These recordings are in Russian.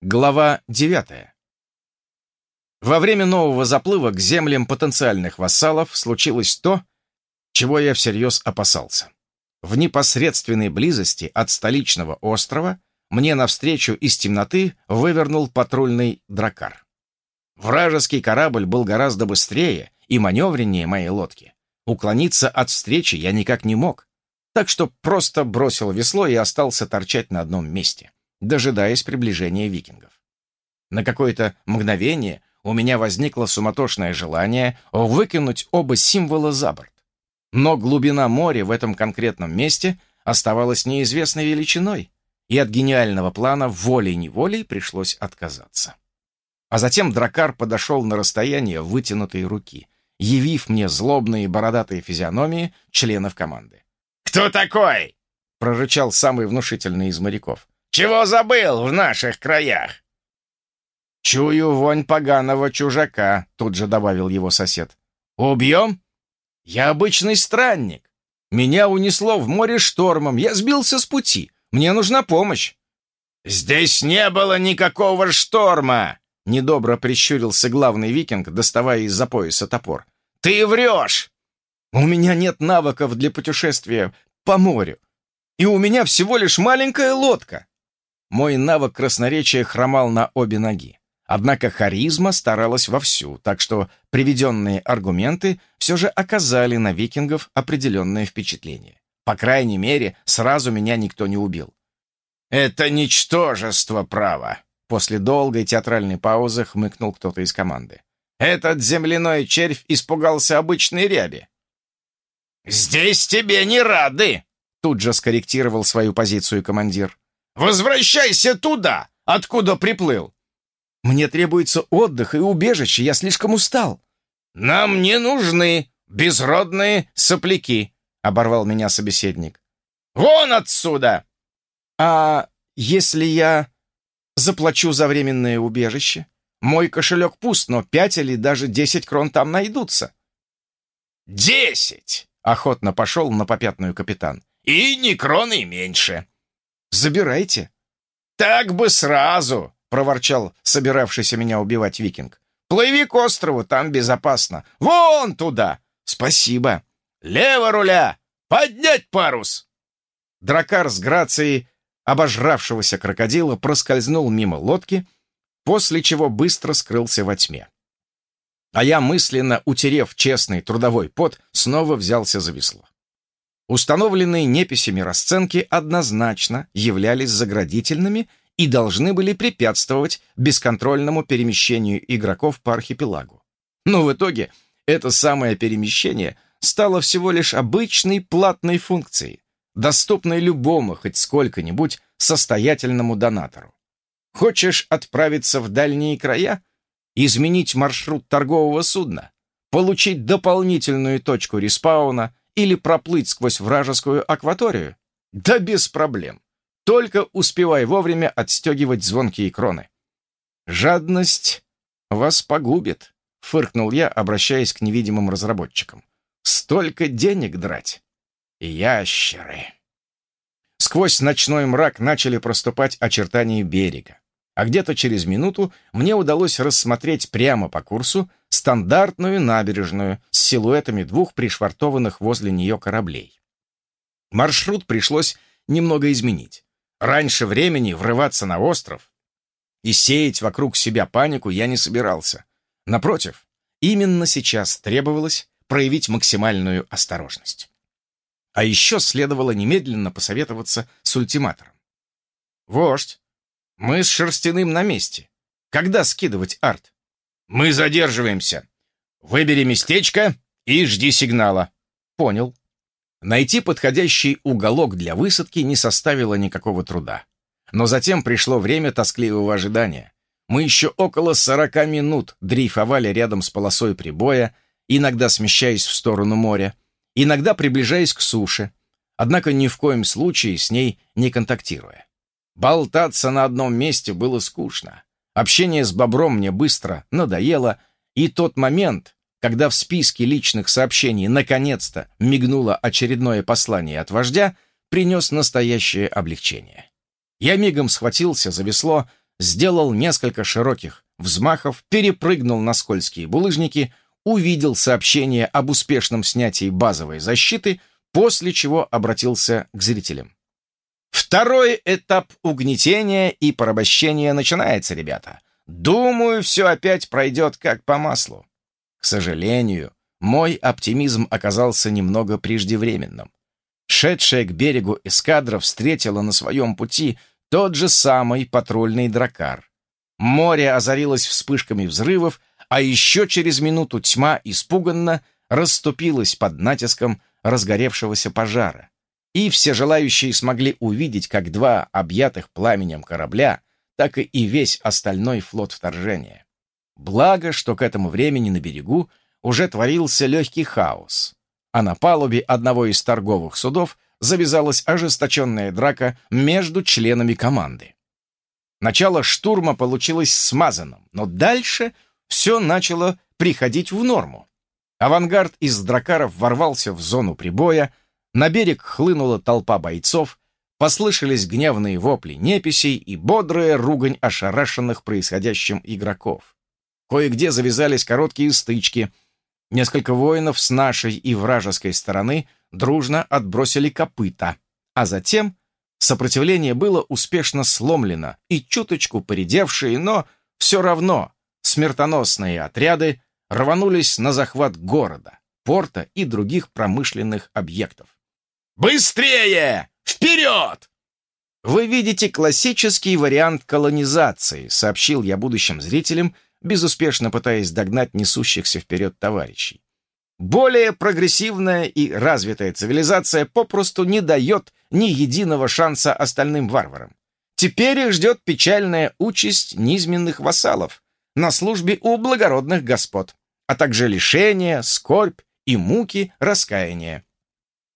Глава 9. Во время нового заплыва к землям потенциальных вассалов случилось то, чего я всерьез опасался. В непосредственной близости от столичного острова мне навстречу из темноты вывернул патрульный дракар. Вражеский корабль был гораздо быстрее и маневреннее моей лодки. Уклониться от встречи я никак не мог, так что просто бросил весло и остался торчать на одном месте дожидаясь приближения викингов. На какое-то мгновение у меня возникло суматошное желание выкинуть оба символа за борт. Но глубина моря в этом конкретном месте оставалась неизвестной величиной, и от гениального плана волей-неволей пришлось отказаться. А затем дракар подошел на расстояние вытянутой руки, явив мне злобные бородатые физиономии членов команды. «Кто такой?» — прорычал самый внушительный из моряков. Чего забыл в наших краях?» «Чую вонь поганого чужака», — тут же добавил его сосед. «Убьем? Я обычный странник. Меня унесло в море штормом, я сбился с пути. Мне нужна помощь». «Здесь не было никакого шторма!» Недобро прищурился главный викинг, доставая из-за пояса топор. «Ты врешь!» «У меня нет навыков для путешествия по морю, и у меня всего лишь маленькая лодка. Мой навык красноречия хромал на обе ноги. Однако харизма старалась вовсю, так что приведенные аргументы все же оказали на викингов определенное впечатление. По крайней мере, сразу меня никто не убил. «Это ничтожество права!» После долгой театральной паузы хмыкнул кто-то из команды. «Этот земляной червь испугался обычной ряби». «Здесь тебе не рады!» Тут же скорректировал свою позицию командир. Возвращайся туда, откуда приплыл. Мне требуется отдых и убежище, я слишком устал. Нам не нужны безродные сопляки, оборвал меня собеседник. Вон отсюда! А если я заплачу за временное убежище? Мой кошелек пуст, но пять или даже десять крон там найдутся. «Десять!» — охотно пошел на попятную капитан. «И ни кроны меньше!» Забирайте». «Так бы сразу!» — проворчал собиравшийся меня убивать викинг. «Плыви к острову, там безопасно. Вон туда!» «Спасибо!» «Лево руля! Поднять парус!» Дракар с грацией обожравшегося крокодила проскользнул мимо лодки, после чего быстро скрылся во тьме. А я, мысленно утерев честный трудовой пот, снова взялся за весло. Установленные неписями расценки однозначно являлись заградительными и должны были препятствовать бесконтрольному перемещению игроков по архипелагу. Но в итоге это самое перемещение стало всего лишь обычной платной функцией, доступной любому хоть сколько-нибудь состоятельному донатору. Хочешь отправиться в дальние края? Изменить маршрут торгового судна? Получить дополнительную точку респауна или проплыть сквозь вражескую акваторию? Да без проблем. Только успевай вовремя отстегивать звонкие кроны. Жадность вас погубит, фыркнул я, обращаясь к невидимым разработчикам. Столько денег драть. Ящеры. Сквозь ночной мрак начали проступать очертания берега а где-то через минуту мне удалось рассмотреть прямо по курсу стандартную набережную с силуэтами двух пришвартованных возле нее кораблей. Маршрут пришлось немного изменить. Раньше времени врываться на остров и сеять вокруг себя панику я не собирался. Напротив, именно сейчас требовалось проявить максимальную осторожность. А еще следовало немедленно посоветоваться с ультиматором. «Вождь, мы с Шерстяным на месте. Когда скидывать арт? Мы задерживаемся. Выбери местечко и жди сигнала. Понял. Найти подходящий уголок для высадки не составило никакого труда. Но затем пришло время тоскливого ожидания. Мы еще около сорока минут дрейфовали рядом с полосой прибоя, иногда смещаясь в сторону моря, иногда приближаясь к суше, однако ни в коем случае с ней не контактируя. Болтаться на одном месте было скучно. Общение с бобром мне быстро надоело, и тот момент, когда в списке личных сообщений наконец-то мигнуло очередное послание от вождя, принес настоящее облегчение. Я мигом схватился за весло, сделал несколько широких взмахов, перепрыгнул на скользкие булыжники, увидел сообщение об успешном снятии базовой защиты, после чего обратился к зрителям. Второй этап угнетения и порабощения начинается, ребята. Думаю, все опять пройдет как по маслу. К сожалению, мой оптимизм оказался немного преждевременным. Шедшая к берегу эскадра встретила на своем пути тот же самый патрульный дракар. Море озарилось вспышками взрывов, а еще через минуту тьма испуганно расступилась под натиском разгоревшегося пожара. И все желающие смогли увидеть, как два объятых пламенем корабля, так и весь остальной флот вторжения. Благо, что к этому времени на берегу уже творился легкий хаос, а на палубе одного из торговых судов завязалась ожесточенная драка между членами команды. Начало штурма получилось смазанным, но дальше все начало приходить в норму. Авангард из дракаров ворвался в зону прибоя, на берег хлынула толпа бойцов, послышались гневные вопли неписей и бодрая ругань ошарашенных происходящим игроков. Кое-где завязались короткие стычки. Несколько воинов с нашей и вражеской стороны дружно отбросили копыта, а затем сопротивление было успешно сломлено, и чуточку поредевшие, но все равно смертоносные отряды рванулись на захват города, порта и других промышленных объектов. «Быстрее! Вперед!» «Вы видите классический вариант колонизации», сообщил я будущим зрителям, безуспешно пытаясь догнать несущихся вперед товарищей. Более прогрессивная и развитая цивилизация попросту не дает ни единого шанса остальным варварам. Теперь их ждет печальная участь низменных вассалов на службе у благородных господ, а также лишения, скорбь и муки раскаяния.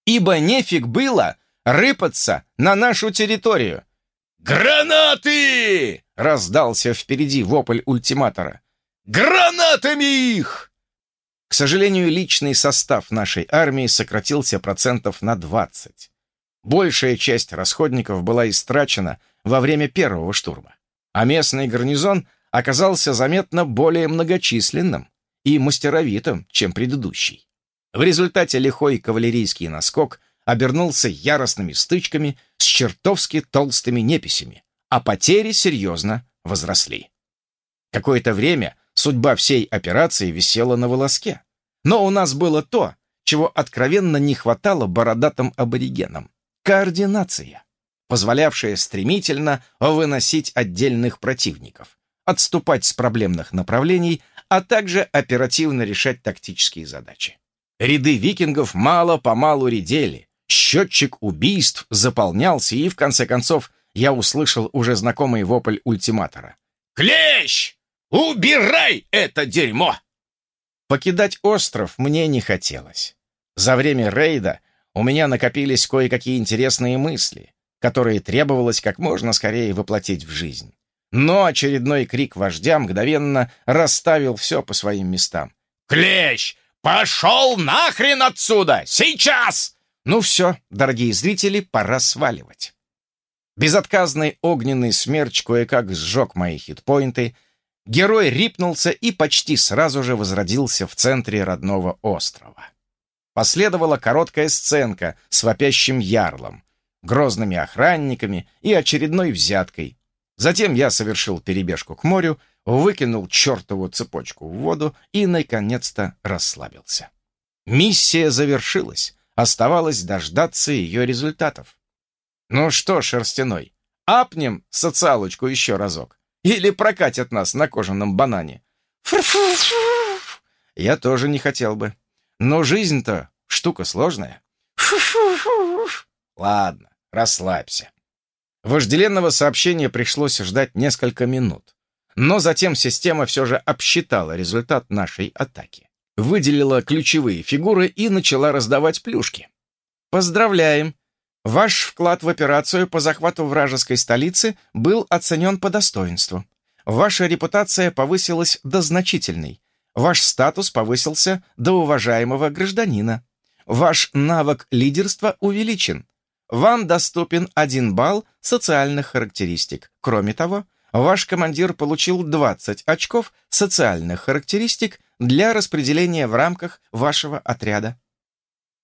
Ибо нефиг было рыпаться на нашу территорию. «Гранаты!» — раздался впереди вопль ультиматора. «Гранатами их!» К сожалению, личный состав нашей армии сократился процентов на 20. Большая часть расходников была истрачена во время первого штурма, а местный гарнизон оказался заметно более многочисленным и мастеровитым, чем предыдущий. В результате лихой кавалерийский наскок обернулся яростными стычками с чертовски толстыми неписями, а потери серьезно возросли. Какое-то время Судьба всей операции висела на волоске. Но у нас было то, чего откровенно не хватало бородатым аборигенам — координация, позволявшая стремительно выносить отдельных противников, отступать с проблемных направлений, а также оперативно решать тактические задачи. Ряды викингов мало-помалу редели, счетчик убийств заполнялся, и в конце концов я услышал уже знакомый вопль ультиматора. «Клещ! «Убирай это дерьмо!» Покидать остров мне не хотелось. За время рейда у меня накопились кое-какие интересные мысли, которые требовалось как можно скорее воплотить в жизнь. Но очередной крик вождя мгновенно расставил все по своим местам. «Клещ! Пошел нахрен отсюда! Сейчас!» Ну все, дорогие зрители, пора сваливать. Безотказный огненный смерч кое-как сжег мои хитпоинты — герой рипнулся и почти сразу же возродился в центре родного острова. Последовала короткая сценка с вопящим ярлом, грозными охранниками и очередной взяткой. Затем я совершил перебежку к морю, выкинул чертову цепочку в воду и, наконец-то, расслабился. Миссия завершилась, оставалось дождаться ее результатов. Ну что, Шерстяной, апнем социалочку еще разок. Или прокатят нас на кожаном банане. Я тоже не хотел бы. Но жизнь-то штука сложная. Ладно, расслабься. Вожделенного сообщения пришлось ждать несколько минут. Но затем система все же обсчитала результат нашей атаки. Выделила ключевые фигуры и начала раздавать плюшки. Поздравляем! Ваш вклад в операцию по захвату вражеской столицы был оценен по достоинству. Ваша репутация повысилась до значительной. Ваш статус повысился до уважаемого гражданина. Ваш навык лидерства увеличен. Вам доступен один балл социальных характеристик. Кроме того, ваш командир получил 20 очков социальных характеристик для распределения в рамках вашего отряда.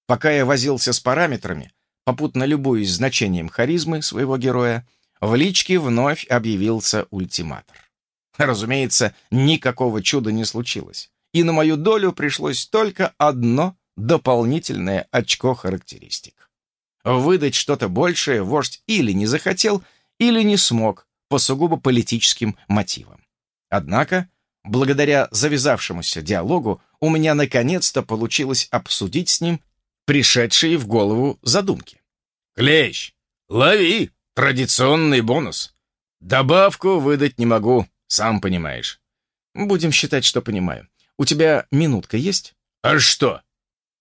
Пока я возился с параметрами, попутно любуясь значением харизмы своего героя, в личке вновь объявился ультиматор. Разумеется, никакого чуда не случилось, и на мою долю пришлось только одно дополнительное очко характеристик. Выдать что-то большее вождь или не захотел, или не смог по сугубо политическим мотивам. Однако, благодаря завязавшемуся диалогу, у меня наконец-то получилось обсудить с ним пришедшие в голову задумки. «Клещ, лови! Традиционный бонус. Добавку выдать не могу, сам понимаешь». «Будем считать, что понимаю. У тебя минутка есть?» «А что?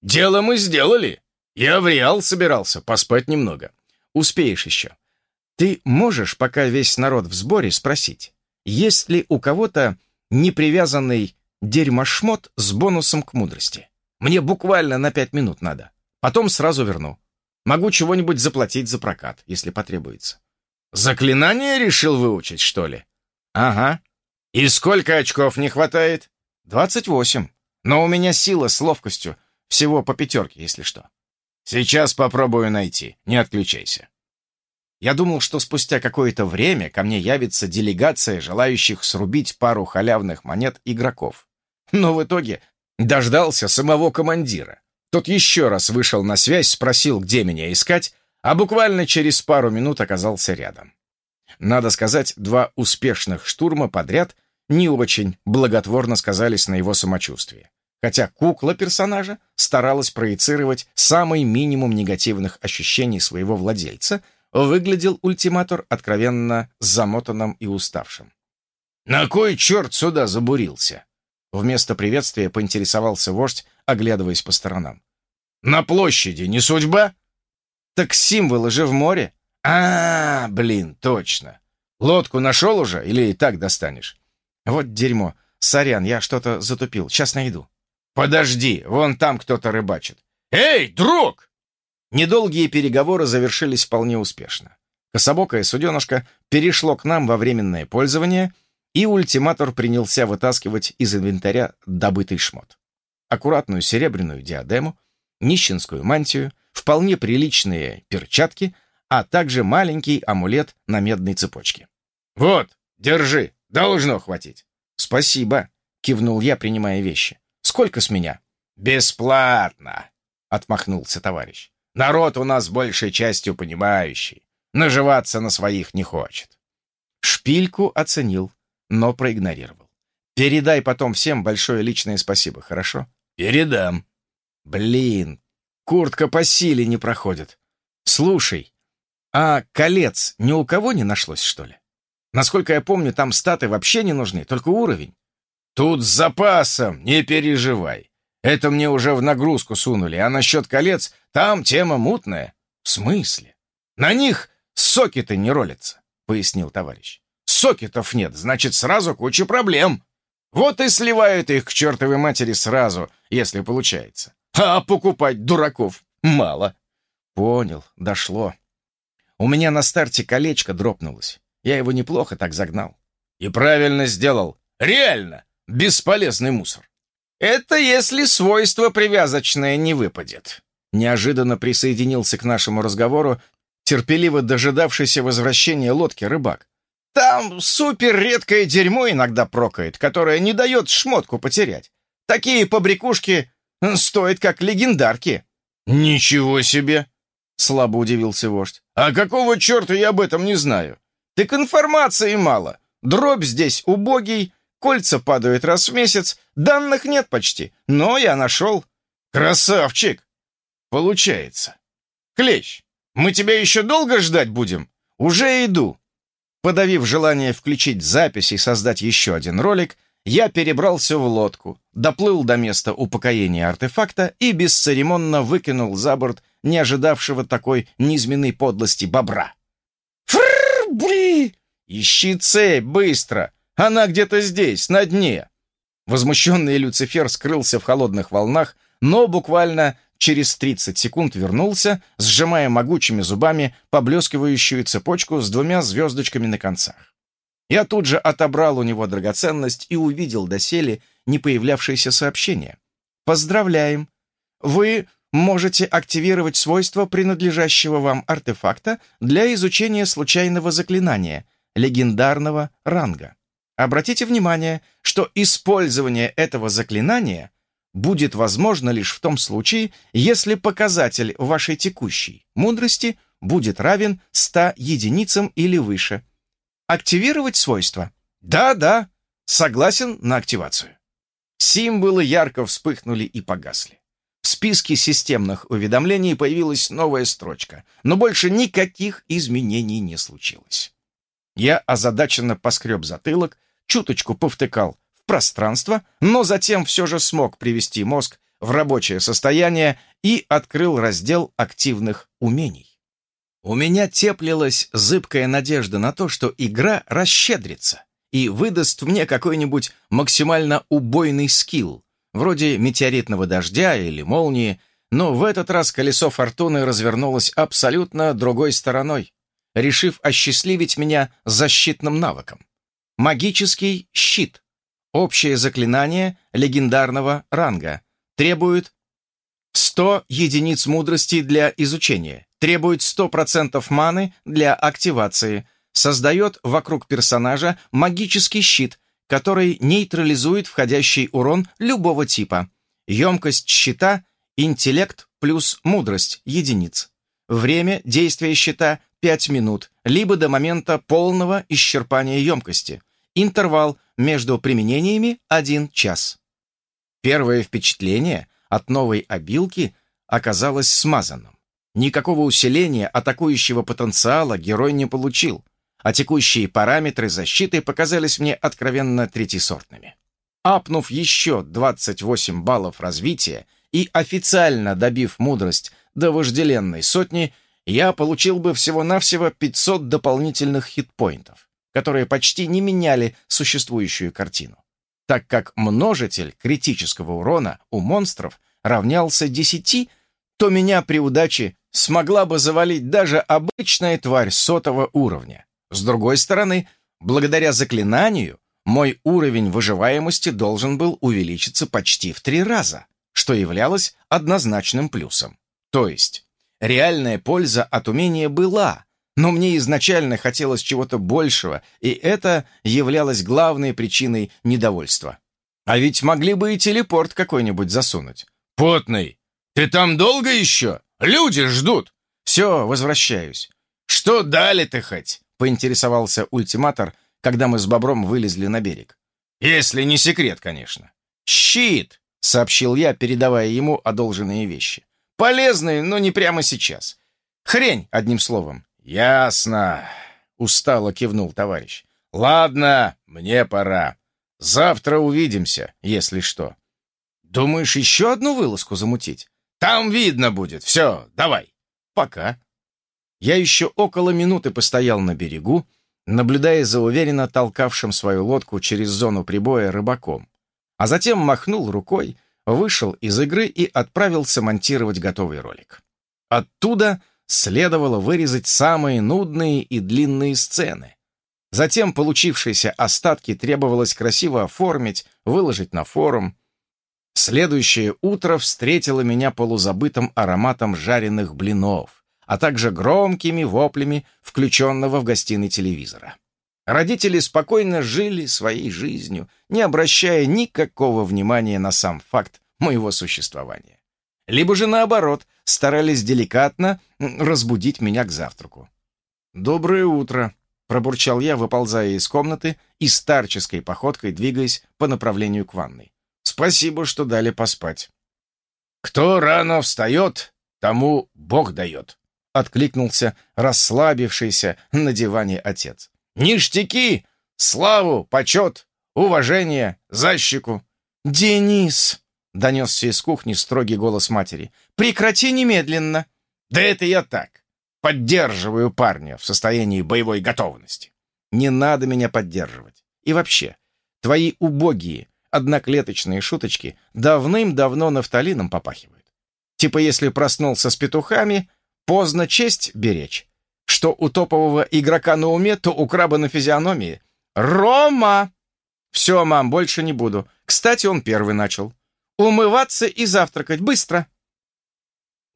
Дело мы сделали. Я в Реал собирался, поспать немного». «Успеешь еще. Ты можешь, пока весь народ в сборе, спросить, есть ли у кого-то непривязанный дерьмошмот с бонусом к мудрости? Мне буквально на пять минут надо. Потом сразу верну. Могу чего-нибудь заплатить за прокат, если потребуется. Заклинание решил выучить, что ли? Ага. И сколько очков не хватает? Двадцать восемь. Но у меня сила с ловкостью. Всего по пятерке, если что. Сейчас попробую найти. Не отключайся. Я думал, что спустя какое-то время ко мне явится делегация желающих срубить пару халявных монет игроков. Но в итоге дождался самого командира. Тот еще раз вышел на связь, спросил, где меня искать, а буквально через пару минут оказался рядом. Надо сказать, два успешных штурма подряд не очень благотворно сказались на его самочувствии. Хотя кукла персонажа старалась проецировать самый минимум негативных ощущений своего владельца, выглядел ультиматор откровенно замотанным и уставшим. «На кой черт сюда забурился?» Вместо приветствия поинтересовался вождь, оглядываясь по сторонам. «На площади не судьба?» «Так символы же в море». А, блин, точно. Лодку нашел уже или и так достанешь?» «Вот дерьмо. Сорян, я что-то затупил. Сейчас найду». «Подожди, вон там кто-то рыбачит». «Эй, друг!» Недолгие переговоры завершились вполне успешно. Кособокое суденышко перешло к нам во временное пользование — и ультиматор принялся вытаскивать из инвентаря добытый шмот. Аккуратную серебряную диадему, нищенскую мантию, вполне приличные перчатки, а также маленький амулет на медной цепочке. «Вот, держи, должно хватить». «Спасибо», — кивнул я, принимая вещи. «Сколько с меня?» «Бесплатно», — отмахнулся товарищ. «Народ у нас большей частью понимающий. Наживаться на своих не хочет». Шпильку оценил но проигнорировал. Передай потом всем большое личное спасибо, хорошо? Передам. Блин, куртка по силе не проходит. Слушай, а колец ни у кого не нашлось, что ли? Насколько я помню, там статы вообще не нужны, только уровень. Тут с запасом, не переживай. Это мне уже в нагрузку сунули, а насчет колец там тема мутная. В смысле? На них соки-то не ролятся, пояснил товарищ. Сокетов нет, значит, сразу куча проблем. Вот и сливают их к чертовой матери сразу, если получается. А покупать дураков мало. Понял, дошло. У меня на старте колечко дропнулось. Я его неплохо так загнал. И правильно сделал. Реально, бесполезный мусор. Это если свойство привязочное не выпадет. Неожиданно присоединился к нашему разговору терпеливо дожидавшийся возвращения лодки рыбак. Там супер редкое дерьмо иногда прокает, которое не дает шмотку потерять. Такие побрякушки стоят как легендарки. Ничего себе! Слабо удивился вождь. А какого черта я об этом не знаю? Так информации мало. Дробь здесь убогий, кольца падают раз в месяц, данных нет почти, но я нашел. Красавчик! Получается. Клещ, мы тебя еще долго ждать будем? Уже иду. Подавив желание включить запись и создать еще один ролик, я перебрался в лодку, доплыл до места упокоения артефакта и бесцеремонно выкинул за борт не ожидавшего такой низменной подлости бобра. «Фрррр, бли!» «Ищи цепь, быстро! Она где-то здесь, на дне!» Возмущенный Люцифер скрылся в холодных волнах, но буквально через 30 секунд вернулся, сжимая могучими зубами поблескивающую цепочку с двумя звездочками на концах. Я тут же отобрал у него драгоценность и увидел доселе не появлявшееся сообщение. «Поздравляем! Вы можете активировать свойства принадлежащего вам артефакта для изучения случайного заклинания легендарного ранга. Обратите внимание, что использование этого заклинания будет возможно лишь в том случае, если показатель вашей текущей мудрости будет равен 100 единицам или выше. Активировать свойства? Да-да, согласен на активацию. Символы ярко вспыхнули и погасли. В списке системных уведомлений появилась новая строчка, но больше никаких изменений не случилось. Я озадаченно поскреб затылок, чуточку повтыкал в пространство, но затем все же смог привести мозг в рабочее состояние и открыл раздел активных умений. У меня теплилась зыбкая надежда на то, что игра расщедрится и выдаст мне какой-нибудь максимально убойный скилл, вроде метеоритного дождя или молнии, но в этот раз колесо фортуны развернулось абсолютно другой стороной, решив осчастливить меня защитным навыком. Магический щит. Общее заклинание легендарного ранга. Требует 100 единиц мудрости для изучения. Требует 100% маны для активации. Создает вокруг персонажа магический щит, который нейтрализует входящий урон любого типа. Емкость щита – интеллект плюс мудрость – единиц. Время действия щита – 5 минут, либо до момента полного исчерпания емкости. Интервал между применениями – 1 час. Первое впечатление от новой обилки оказалось смазанным. Никакого усиления атакующего потенциала герой не получил, а текущие параметры защиты показались мне откровенно третисортными. Апнув еще 28 баллов развития и официально добив мудрость до вожделенной сотни, я получил бы всего-навсего 500 дополнительных хитпоинтов, которые почти не меняли существующую картину, так как множитель критического урона у монстров равнялся 10, то меня при удаче смогла бы завалить даже обычная тварь сотого уровня. С другой стороны, благодаря заклинанию, мой уровень выживаемости должен был увеличиться почти в три раза, что являлось однозначным плюсом. То есть, реальная польза от умения была, но мне изначально хотелось чего-то большего, и это являлось главной причиной недовольства. А ведь могли бы и телепорт какой-нибудь засунуть. «Потный, ты там долго еще? Люди ждут!» «Все, возвращаюсь». «Что дали ты хоть?» — поинтересовался ультиматор, когда мы с Бобром вылезли на берег. «Если не секрет, конечно». «Щит!» — сообщил я, передавая ему одолженные вещи. «Полезный, но не прямо сейчас. Хрень, одним словом». «Ясно», — устало кивнул товарищ. «Ладно, мне пора. Завтра увидимся, если что». «Думаешь, еще одну вылазку замутить?» «Там видно будет. Все, давай». «Пока». Я еще около минуты постоял на берегу, наблюдая за уверенно толкавшим свою лодку через зону прибоя рыбаком, а затем махнул рукой, вышел из игры и отправился монтировать готовый ролик. Оттуда следовало вырезать самые нудные и длинные сцены. Затем получившиеся остатки требовалось красиво оформить, выложить на форум, Следующее утро встретило меня полузабытым ароматом жареных блинов, а также громкими воплями включенного в гостиной телевизора. Родители спокойно жили своей жизнью, не обращая никакого внимания на сам факт моего существования. Либо же наоборот, старались деликатно разбудить меня к завтраку. «Доброе утро», — пробурчал я, выползая из комнаты и старческой походкой двигаясь по направлению к ванной. Спасибо, что дали поспать. Кто рано встает, тому Бог дает, откликнулся расслабившийся на диване отец. Ништяки, славу, почет, уважение, защику. Денис, донесся из кухни строгий голос матери. Прекрати немедленно. Да это я так. Поддерживаю парня в состоянии боевой готовности. Не надо меня поддерживать. И вообще, твои убогие, одноклеточные шуточки давным-давно нафталином попахивают. Типа если проснулся с петухами, поздно честь беречь. Что у топового игрока на уме, то у краба на физиономии. Рома! Все, мам, больше не буду. Кстати, он первый начал. Умываться и завтракать. Быстро!»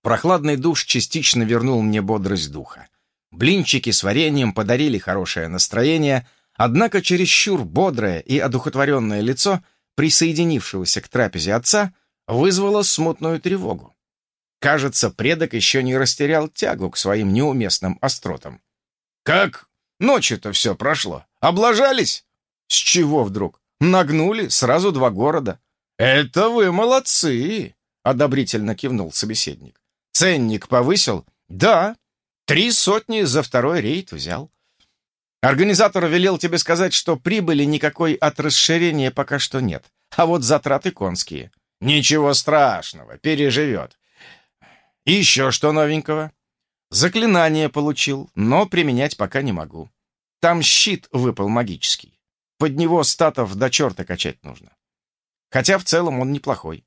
Прохладный душ частично вернул мне бодрость духа. Блинчики с вареньем подарили хорошее настроение, однако чересчур бодрое и одухотворенное лицо присоединившегося к трапезе отца вызвало смутную тревогу. Кажется, предок еще не растерял тягу к своим неуместным остротам. «Как ночью-то все прошло? Облажались?» «С чего вдруг? Нагнули сразу два города. «Это вы молодцы!» — одобрительно кивнул собеседник. «Ценник повысил?» «Да. Три сотни за второй рейд взял. Организатор велел тебе сказать, что прибыли никакой от расширения пока что нет, а вот затраты конские. Ничего страшного, переживет. Еще что новенького? Заклинание получил, но применять пока не могу. Там щит выпал магический. Под него статов до черта качать нужно. Хотя в целом он неплохой.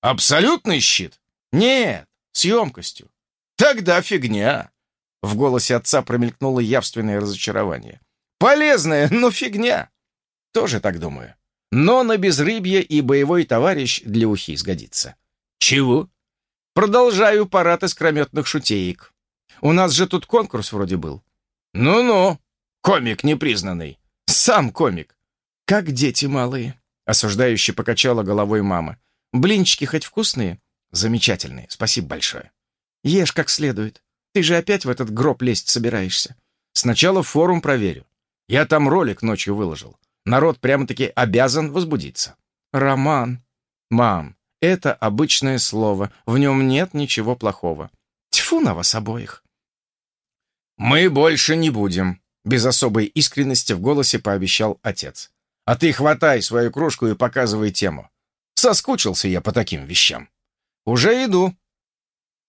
Абсолютный щит? Нет, с емкостью. Тогда фигня. В голосе отца промелькнуло явственное разочарование. Полезная, но фигня. Тоже так думаю. Но на безрыбье и боевой товарищ для ухи сгодится. Чего? Продолжаю парад искрометных шутеек. У нас же тут конкурс вроде был. Ну-ну, комик непризнанный. Сам комик. Как дети малые. Осуждающе покачала головой мама. «Блинчики хоть вкусные?» «Замечательные, спасибо большое». «Ешь как следует. Ты же опять в этот гроб лезть собираешься. Сначала форум проверю. Я там ролик ночью выложил. Народ прямо-таки обязан возбудиться». «Роман». «Мам, это обычное слово. В нем нет ничего плохого. Тьфу на вас обоих». «Мы больше не будем», — без особой искренности в голосе пообещал отец. А ты хватай свою кружку и показывай тему. Соскучился я по таким вещам. Уже иду.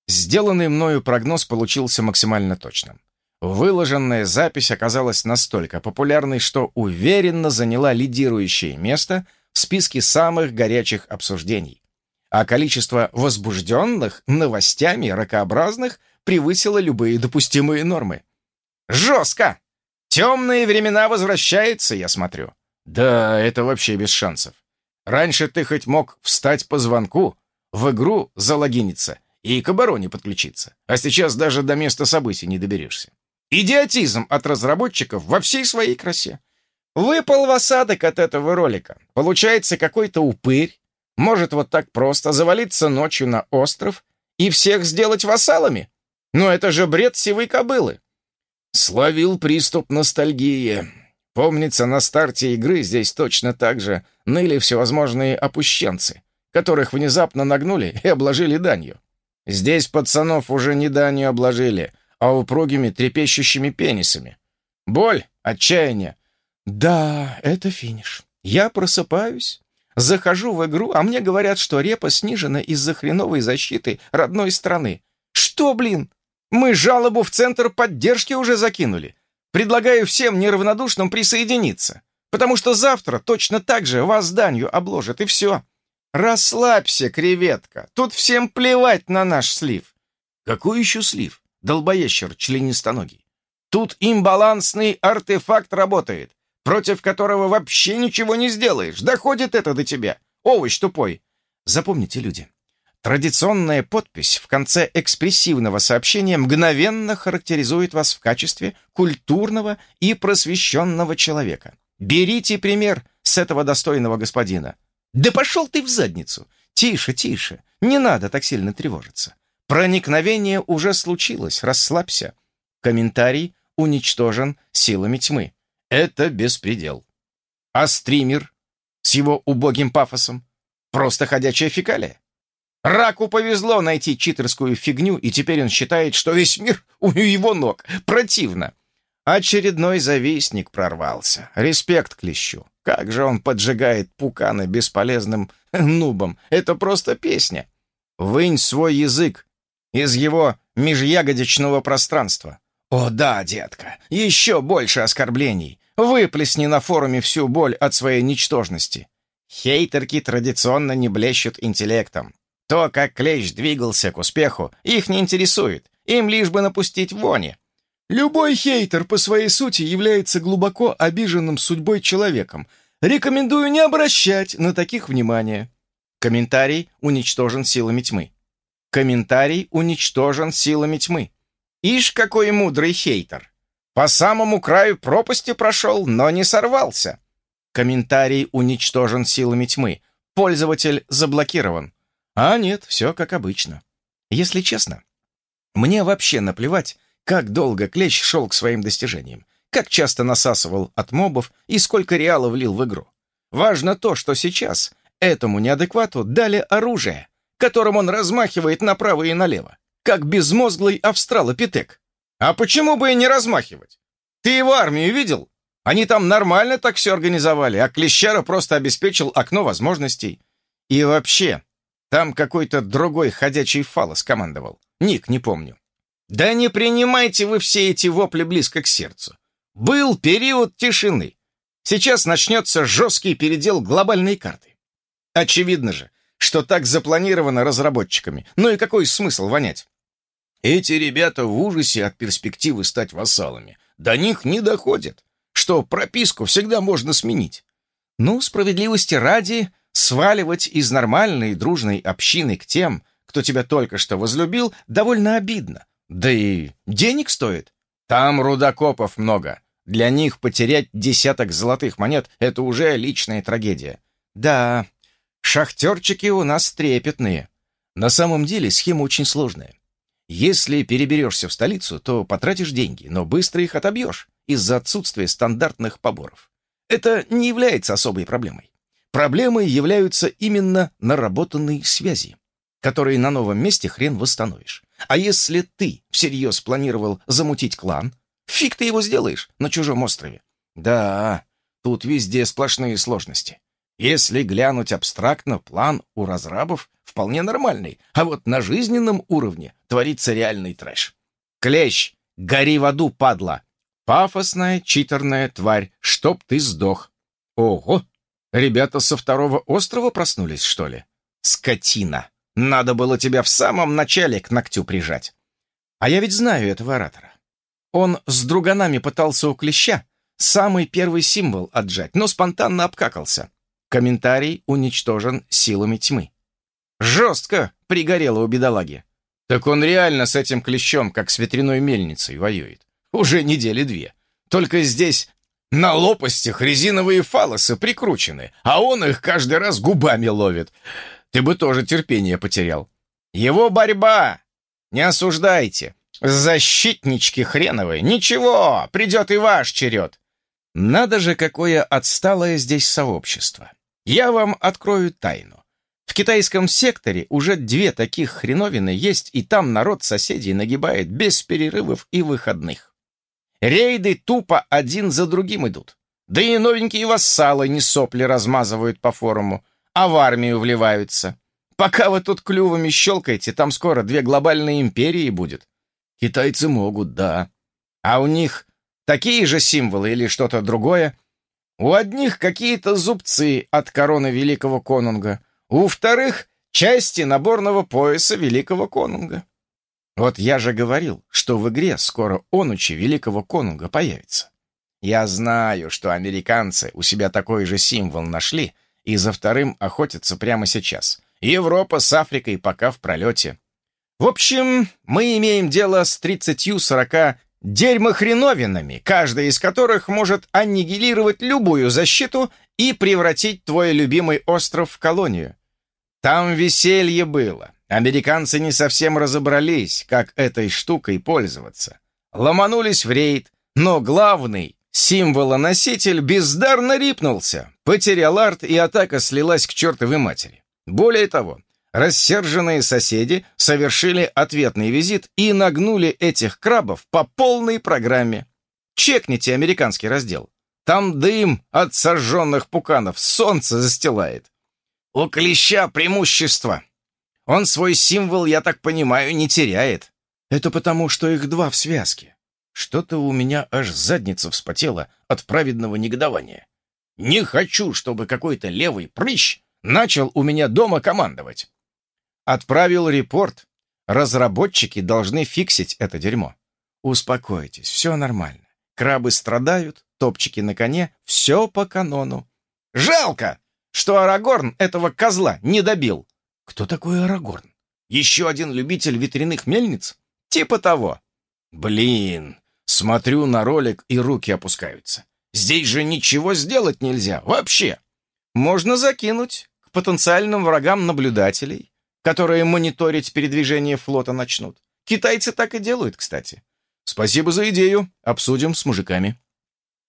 Сделанный мною прогноз получился максимально точным. Выложенная запись оказалась настолько популярной, что уверенно заняла лидирующее место в списке самых горячих обсуждений. А количество возбужденных новостями ракообразных превысило любые допустимые нормы. Жестко! Темные времена возвращаются, я смотрю. Да, это вообще без шансов. Раньше ты хоть мог встать по звонку, в игру залогиниться и к обороне подключиться, а сейчас даже до места событий не доберешься. Идиотизм от разработчиков во всей своей красе. Выпал в осадок от этого ролика. Получается, какой-то упырь может вот так просто завалиться ночью на остров и всех сделать вассалами? Но это же бред сивой кобылы. Словил приступ ностальгии. Помнится, на старте игры здесь точно так же ныли всевозможные опущенцы, которых внезапно нагнули и обложили данью. Здесь пацанов уже не данью обложили, а упругими трепещущими пенисами. Боль, отчаяние. Да, это финиш. Я просыпаюсь, захожу в игру, а мне говорят, что репа снижена из-за хреновой защиты родной страны. Что, блин? Мы жалобу в центр поддержки уже закинули. Предлагаю всем неравнодушным присоединиться, потому что завтра точно так же вас данью обложат, и все. Расслабься, креветка, тут всем плевать на наш слив. Какой еще слив? Долбоящер членистоногий. Тут имбалансный артефакт работает, против которого вообще ничего не сделаешь. Доходит это до тебя. Овощ тупой. Запомните, люди, Традиционная подпись в конце экспрессивного сообщения мгновенно характеризует вас в качестве культурного и просвещенного человека. Берите пример с этого достойного господина. Да пошел ты в задницу! Тише, тише, не надо так сильно тревожиться. Проникновение уже случилось, расслабься. Комментарий уничтожен силами тьмы. Это беспредел. А стример с его убогим пафосом? Просто ходячая фекалия. Раку повезло найти читерскую фигню, и теперь он считает, что весь мир у его ног. Противно. Очередной завистник прорвался. Респект клещу. Как же он поджигает пуканы бесполезным нубом. Это просто песня. Вынь свой язык из его межягодичного пространства. О да, детка, еще больше оскорблений. Выплесни на форуме всю боль от своей ничтожности. Хейтерки традиционно не блещут интеллектом. То, как Клещ двигался к успеху, их не интересует. Им лишь бы напустить вони. Любой хейтер по своей сути является глубоко обиженным судьбой человеком. Рекомендую не обращать на таких внимания. Комментарий уничтожен силами тьмы. Комментарий уничтожен силами тьмы. Ишь, какой мудрый хейтер. По самому краю пропасти прошел, но не сорвался. Комментарий уничтожен силами тьмы. Пользователь заблокирован. А нет, все как обычно. Если честно, мне вообще наплевать, как долго Клещ шел к своим достижениям, как часто насасывал от мобов и сколько реалов влил в игру. Важно то, что сейчас этому неадеквату дали оружие, которым он размахивает направо и налево, как безмозглый австралопитек. А почему бы и не размахивать? Ты его армию видел? Они там нормально так все организовали, а Клещара просто обеспечил окно возможностей. И вообще, там какой-то другой ходячий фалос командовал. Ник, не помню. Да не принимайте вы все эти вопли близко к сердцу. Был период тишины. Сейчас начнется жесткий передел глобальной карты. Очевидно же, что так запланировано разработчиками. Ну и какой смысл вонять? Эти ребята в ужасе от перспективы стать вассалами. До них не доходит, что прописку всегда можно сменить. Ну, справедливости ради, сваливать из нормальной дружной общины к тем, кто тебя только что возлюбил, довольно обидно. Да и денег стоит. Там рудокопов много. Для них потерять десяток золотых монет — это уже личная трагедия. Да, шахтерчики у нас трепетные. На самом деле схема очень сложная. Если переберешься в столицу, то потратишь деньги, но быстро их отобьешь из-за отсутствия стандартных поборов. Это не является особой проблемой. Проблемой являются именно наработанные связи, которые на новом месте хрен восстановишь. А если ты всерьез планировал замутить клан, фиг ты его сделаешь на чужом острове. Да, тут везде сплошные сложности. Если глянуть абстрактно, план у разрабов вполне нормальный, а вот на жизненном уровне творится реальный трэш. Клещ, гори в аду, падла! Пафосная, читерная тварь, чтоб ты сдох. Ого! Ребята со второго острова проснулись, что ли? Скотина! Надо было тебя в самом начале к ногтю прижать. А я ведь знаю этого оратора. Он с друганами пытался у клеща самый первый символ отжать, но спонтанно обкакался. Комментарий уничтожен силами тьмы. Жестко пригорело у бедолаги. Так он реально с этим клещом, как с ветряной мельницей, воюет. Уже недели две. Только здесь на лопастях резиновые фалосы прикручены, а он их каждый раз губами ловит ты бы тоже терпение потерял. Его борьба! Не осуждайте. Защитнички хреновые. Ничего, придет и ваш черед. Надо же, какое отсталое здесь сообщество. Я вам открою тайну. В китайском секторе уже две таких хреновины есть, и там народ соседей нагибает без перерывов и выходных. Рейды тупо один за другим идут. Да и новенькие вассалы не сопли размазывают по форуму а в армию вливаются. Пока вы тут клювами щелкаете, там скоро две глобальные империи будет. Китайцы могут, да. А у них такие же символы или что-то другое? У одних какие-то зубцы от короны великого конунга, у вторых — части наборного пояса великого конунга. Вот я же говорил, что в игре скоро онучи великого конунга появится. Я знаю, что американцы у себя такой же символ нашли, и за вторым охотятся прямо сейчас. Европа с Африкой пока в пролете. В общем, мы имеем дело с 30-40 дерьмохреновинами, каждая из которых может аннигилировать любую защиту и превратить твой любимый остров в колонию. Там веселье было. Американцы не совсем разобрались, как этой штукой пользоваться. Ломанулись в рейд, но главный Символоноситель бездарно рипнулся, потерял арт, и атака слилась к чертовой матери. Более того, рассерженные соседи совершили ответный визит и нагнули этих крабов по полной программе. Чекните американский раздел. Там дым от сожженных пуканов, солнце застилает. У клеща преимущество. Он свой символ, я так понимаю, не теряет. Это потому, что их два в связке. Что-то у меня аж задница вспотела от праведного негодования. Не хочу, чтобы какой-то левый прыщ начал у меня дома командовать. Отправил репорт. Разработчики должны фиксить это дерьмо. Успокойтесь, все нормально. Крабы страдают, топчики на коне, все по канону. Жалко, что Арагорн этого козла не добил. Кто такой Арагорн? Еще один любитель ветряных мельниц? Типа того. Блин, смотрю на ролик и руки опускаются. Здесь же ничего сделать нельзя, вообще. Можно закинуть к потенциальным врагам наблюдателей, которые мониторить передвижение флота начнут. Китайцы так и делают, кстати. Спасибо за идею, обсудим с мужиками.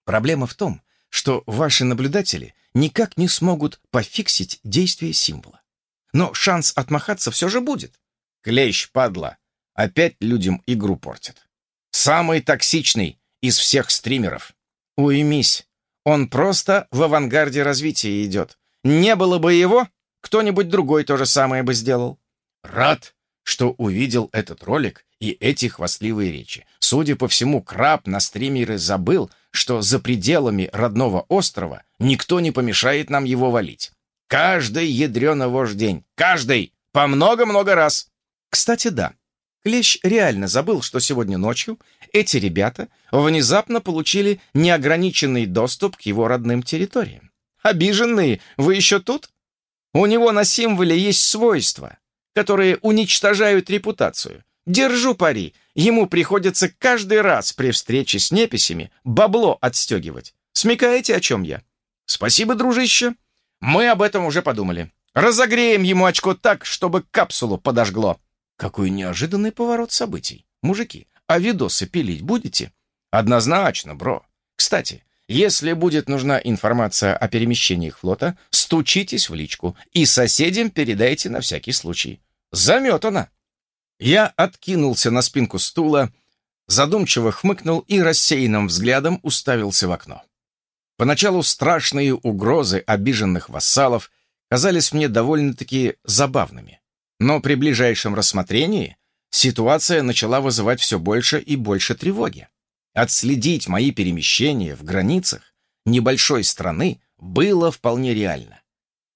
Проблема в том, что ваши наблюдатели никак не смогут пофиксить действие символа. Но шанс отмахаться все же будет. Клещ, падла, опять людям игру портит. Самый токсичный из всех стримеров. Уймись, он просто в авангарде развития идет. Не было бы его, кто-нибудь другой то же самое бы сделал. Рад, что увидел этот ролик и эти хвастливые речи. Судя по всему, краб на стримере забыл, что за пределами родного острова никто не помешает нам его валить. Каждый ядрёно вождь день. Каждый! По много-много раз. Кстати, да. Клещ реально забыл, что сегодня ночью эти ребята внезапно получили неограниченный доступ к его родным территориям. Обиженные, вы еще тут? У него на символе есть свойства, которые уничтожают репутацию. Держу пари, ему приходится каждый раз при встрече с неписями бабло отстегивать. Смекаете, о чем я? Спасибо, дружище. Мы об этом уже подумали. Разогреем ему очко так, чтобы капсулу подожгло. Какой неожиданный поворот событий. Мужики, а видосы пилить будете? Однозначно, бро. Кстати, если будет нужна информация о перемещениях флота, стучитесь в личку и соседям передайте на всякий случай. Заметано. Я откинулся на спинку стула, задумчиво хмыкнул и рассеянным взглядом уставился в окно. Поначалу страшные угрозы обиженных вассалов казались мне довольно-таки забавными. Но при ближайшем рассмотрении ситуация начала вызывать все больше и больше тревоги. Отследить мои перемещения в границах небольшой страны было вполне реально.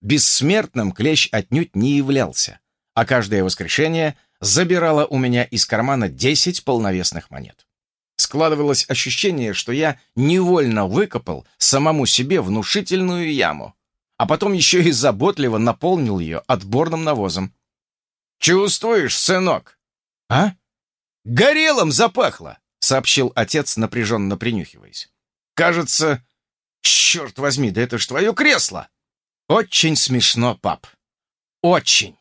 Бессмертным клещ отнюдь не являлся, а каждое воскрешение забирало у меня из кармана 10 полновесных монет. Складывалось ощущение, что я невольно выкопал самому себе внушительную яму, а потом еще и заботливо наполнил ее отборным навозом. «Чувствуешь, сынок?» «А?» «Горелым запахло!» сообщил отец, напряженно принюхиваясь. «Кажется... Черт возьми, да это ж твое кресло!» «Очень смешно, пап. Очень!»